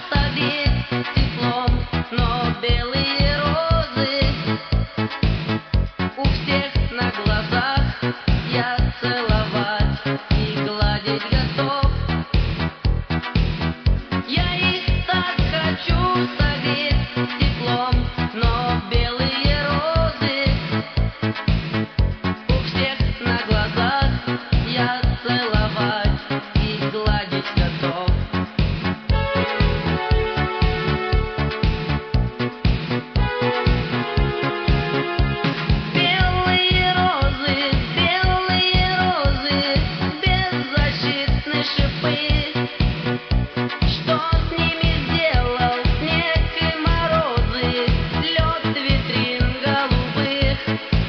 Тобі теплом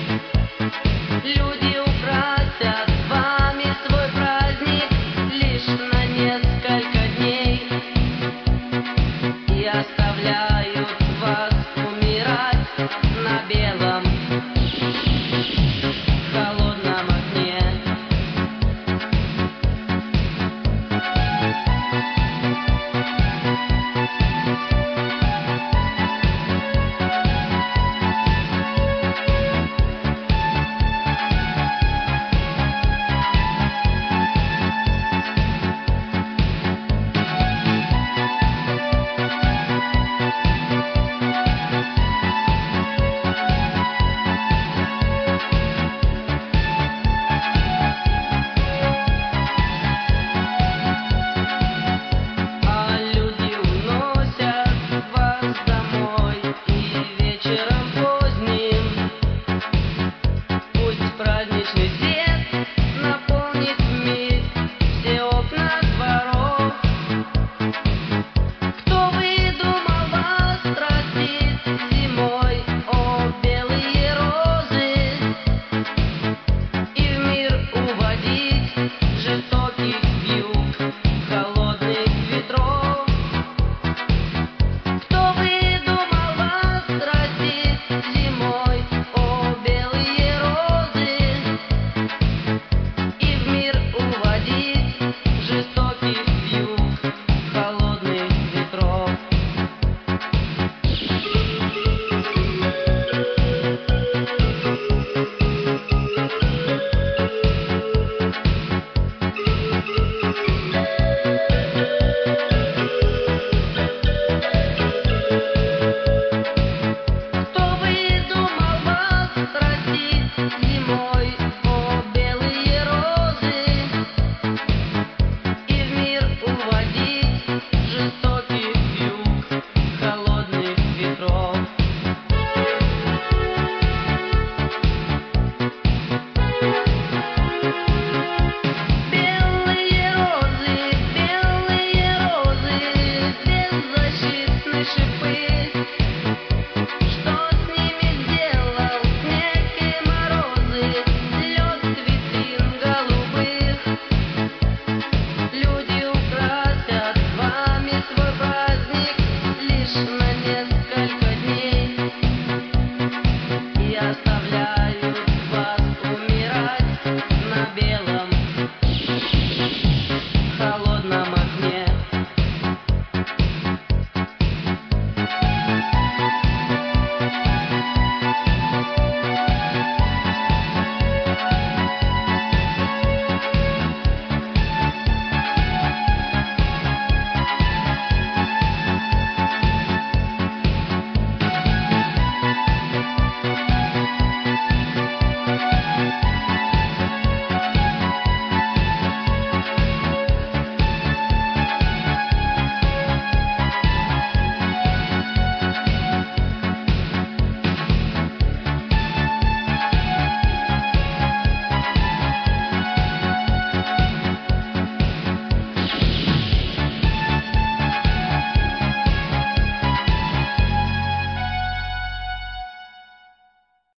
Thank you.